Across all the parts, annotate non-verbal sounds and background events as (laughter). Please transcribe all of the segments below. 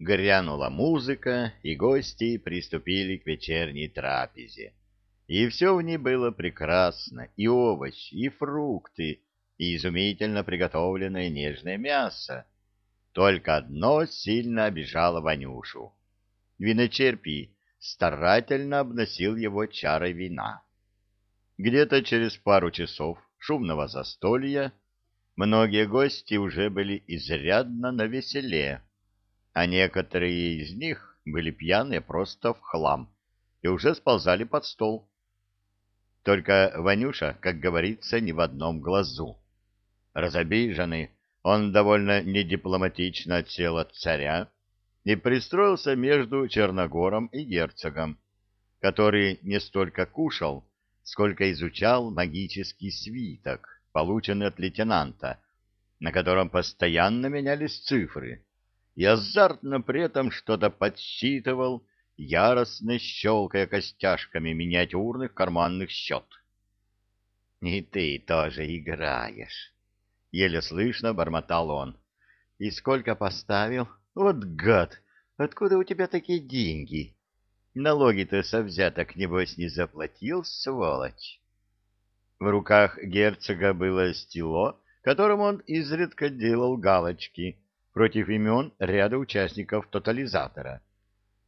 Грянула музыка, и гости приступили к вечерней трапезе. И все в ней было прекрасно, и овощи, и фрукты, и изумительно приготовленное нежное мясо. Только одно сильно обижало Ванюшу. Виночерпий старательно обносил его чарой вина. Где-то через пару часов шумного застолья многие гости уже были изрядно навеселе, а некоторые из них были пьяные просто в хлам и уже сползали под стол. Только Ванюша, как говорится, ни в одном глазу. Разобиженный, он довольно недипломатично отсел от царя и пристроился между Черногором и герцогом, который не столько кушал, сколько изучал магический свиток, полученный от лейтенанта, на котором постоянно менялись цифры, и азартно при этом что-то подсчитывал, яростно щелкая костяшками миниатюрных карманных счет. — И ты тоже играешь, — еле слышно бормотал он. — И сколько поставил? Вот гад! Откуда у тебя такие деньги? Налоги-то со взяток, небось, не заплатил, сволочь? В руках герцога было стело, которым он изредка делал галочки против имен ряда участников тотализатора.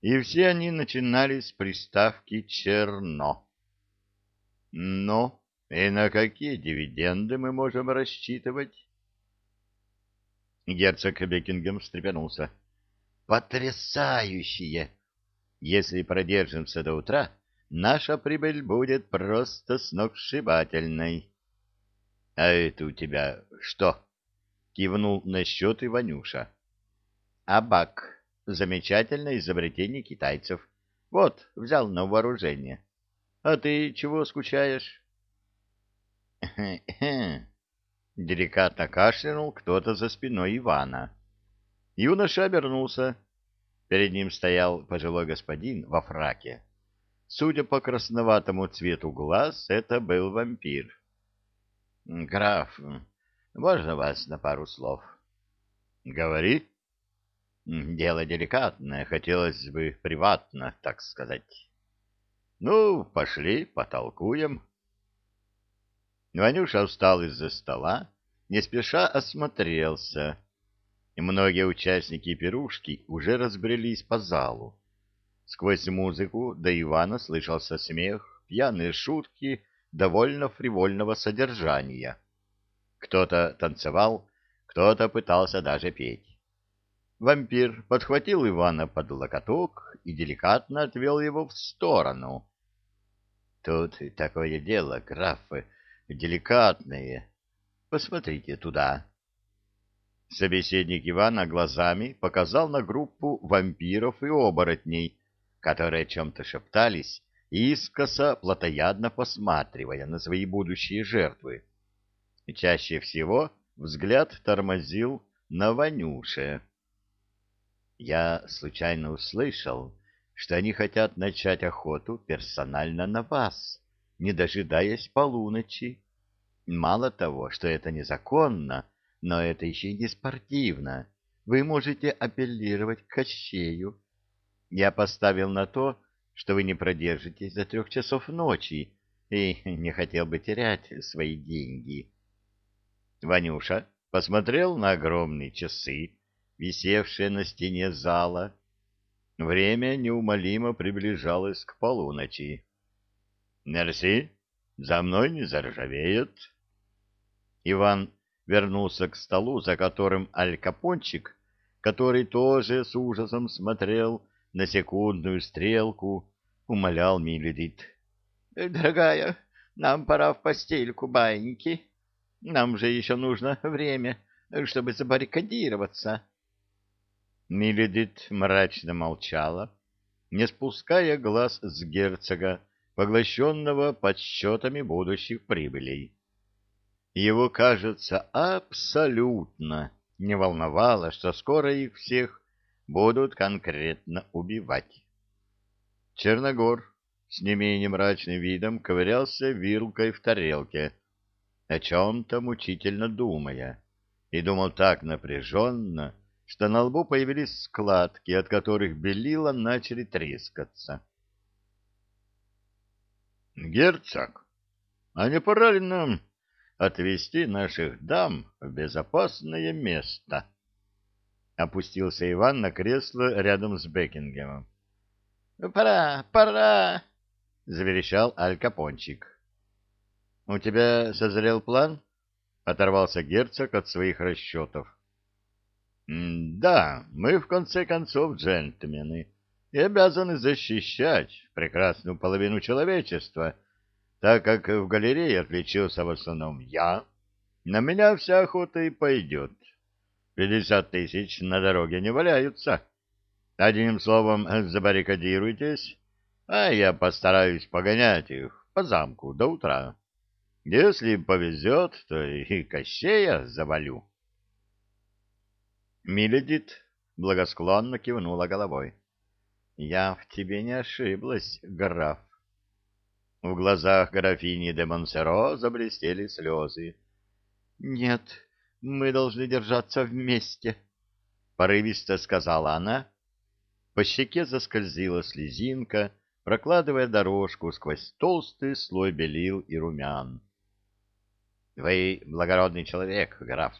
И все они начинали с приставки «черно». Но и на какие дивиденды мы можем рассчитывать? Герцог Бекингем встрепенулся. Потрясающие! Если продержимся до утра, наша прибыль будет просто сногсшибательной. — А это у тебя что? — кивнул на счет Иванюша. — Абак. Замечательное изобретение китайцев. Вот, взял на вооружение. А ты чего скучаешь? (laughs) Деликатно кашлянул кто-то за спиной Ивана. Юноша обернулся. Перед ним стоял пожилой господин во фраке. Судя по красноватому цвету глаз, это был вампир. — Граф, можно вас на пару слов? — Говори. — Дело деликатное, хотелось бы приватно, так сказать. — Ну, пошли, потолкуем. — Ванюша встал из-за стола, не спеша осмотрелся, многие участники пирушки уже разбрелись по залу. Сквозь музыку до Ивана слышался смех, пьяные шутки довольно фривольного содержания. Кто-то танцевал, кто-то пытался даже петь. Вампир подхватил Ивана под локоток и деликатно отвел его в сторону. — Тут такое дело, графы, деликатные. Посмотрите туда. Собеседник Ивана глазами показал на группу вампиров и оборотней, которые о чем-то шептались, искоса плотоядно посматривая на свои будущие жертвы. Чаще всего взгляд тормозил на Ванюше. Я случайно услышал, что они хотят начать охоту персонально на вас не дожидаясь полуночи. Мало того, что это незаконно, но это еще и не спортивно. Вы можете апеллировать к Кощею. Я поставил на то, что вы не продержитесь до трех часов ночи, и не хотел бы терять свои деньги. Ванюша посмотрел на огромные часы, висевшие на стене зала. Время неумолимо приближалось к полуночи. Мерси, за мной не заржавеет. Иван вернулся к столу, за которым Аль Капончик, который тоже с ужасом смотрел на секундную стрелку, умолял Миледит. — Дорогая, нам пора в постельку, баиньки. Нам же еще нужно (laughs) время, чтобы забаррикадироваться. Миледит мрачно молчала, не спуская глаз с герцога, поглощенного подсчетами будущих прибылей. Его, кажется, абсолютно не волновало, что скоро их всех будут конкретно убивать. Черногор с не менее мрачным видом ковырялся вилкой в тарелке, о чем-то мучительно думая, и думал так напряженно, что на лбу появились складки, от которых белила начали трескаться. «Герцог, а не пора ли нам отвезти наших дам в безопасное место?» Опустился Иван на кресло рядом с Бекингемом. «Пора, пора!» — заверещал Аль Капончик. «У тебя созрел план?» — оторвался герцог от своих расчетов. «Да, мы в конце концов джентльмены и обязаны защищать прекрасную половину человечества, так как в галерее отличился в основном я. На меня вся охота и пойдет. Пятьдесят тысяч на дороге не валяются. Одним словом, забаррикадируйтесь, а я постараюсь погонять их по замку до утра. Если повезет, то и Кощея завалю. Миледит благосклонно кивнула головой. — Я в тебе не ошиблась, граф. В глазах графини де Монсеро заблестели слезы. — Нет, мы должны держаться вместе, — порывисто сказала она, по щеке заскользила слезинка, прокладывая дорожку сквозь толстый слой белил и румян. — Вы благородный человек, граф,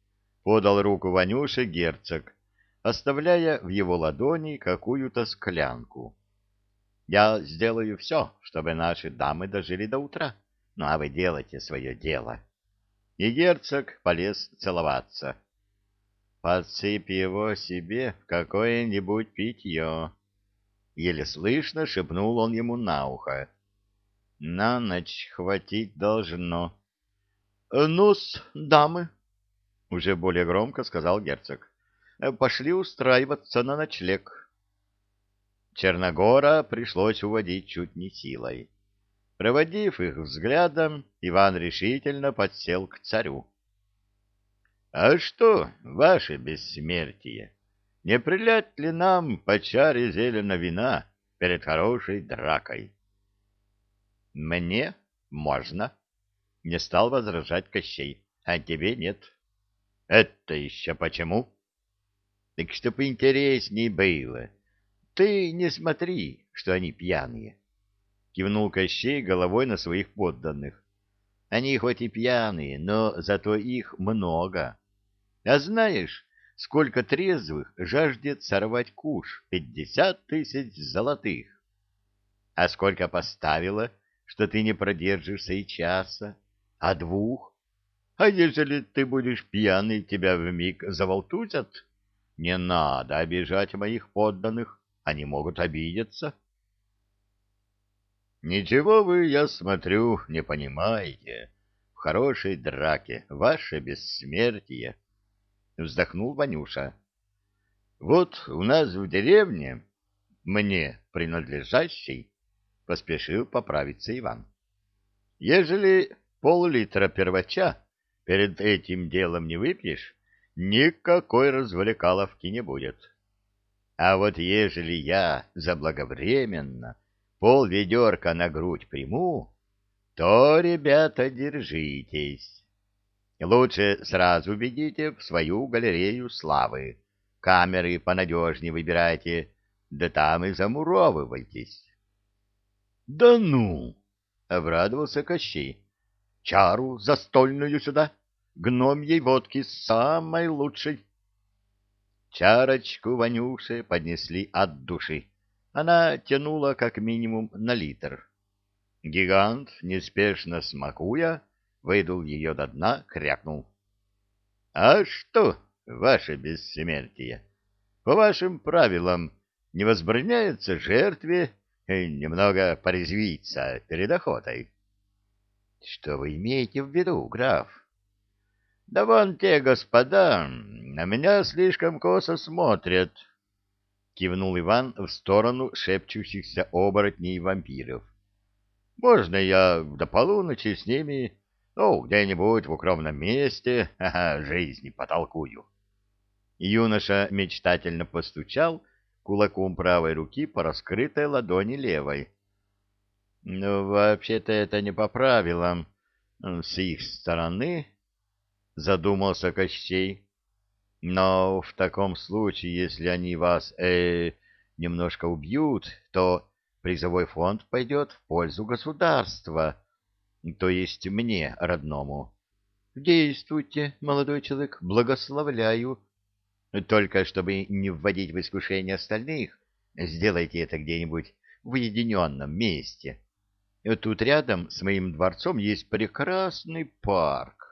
— подал руку Ванюше герцог, оставляя в его ладони какую-то склянку. — Я сделаю все, чтобы наши дамы дожили до утра, ну а вы делайте свое дело. И герцог полез целоваться. — Подсыпь его себе в какое-нибудь питье. Еле слышно шепнул он ему на ухо. На ночь хватить должно. — Ну-с, дамы, — уже более громко сказал герцог, — пошли устраиваться на ночлег. Черногора пришлось уводить чуть не силой. Проводив их взглядом, Иван решительно подсел к царю. А что, ваше бессмертие, не прилять ли нам по чаре зелена вина перед хорошей дракой? Мне можно, не стал возражать Кощей, а тебе нет. Это еще почему? Так что поинтересней было. Ты не смотри, что они пьяные. Кивнул Кощей головой на своих подданных. Они хоть и пьяные, но зато их много. А знаешь, сколько трезвых жаждет сорвать куш? Пятьдесят тысяч золотых. А сколько поставила, что ты не продержишься и часа, а двух? А ежели ты будешь пьяный, тебя вмиг заволтузят? Не надо обижать моих подданных, они могут обидеться. Ничего вы, я смотрю, не понимаете. В хорошей драке ваше бессмертие —— вздохнул Ванюша. — Вот у нас в деревне, мне принадлежащей, — поспешил поправиться Иван. — Ежели пол-литра первача перед этим делом не выпьешь, никакой развлекаловки не будет. А вот ежели я заблаговременно пол ведерка на грудь приму, то, ребята, держитесь. Лучше сразу бегите в свою галерею славы. Камеры понадежнее выбирайте, да там и замуровывайтесь. — Да ну! — обрадовался Кощей. — Чару застольную сюда, гномьей водки самой лучшей. Чарочку Ванюше поднесли от души. Она тянула как минимум на литр. Гигант, неспешно смакуя, выдул ее до дна, крякнул. — А что, ваше бессмертие, по вашим правилам не возбраняется жертве немного порезвиться перед охотой? — Что вы имеете в виду, граф? — Да вон те господа на меня слишком косо смотрят, — кивнул Иван в сторону шепчущихся оборотней вампиров. — Можно я до полуночи с ними ну, где-нибудь в укромном месте ага, жизни потолкую. Юноша мечтательно постучал кулаком правой руки по раскрытой ладони левой. — Ну, вообще-то это не по правилам с их стороны, — задумался Кощей. Но в таком случае, если они вас э, немножко убьют, то призовой фонд пойдет в пользу государства, то есть мне, родному. Действуйте, молодой человек, благословляю. Только чтобы не вводить в искушение остальных, сделайте это где-нибудь в уединенном месте. Тут рядом с моим дворцом есть прекрасный парк.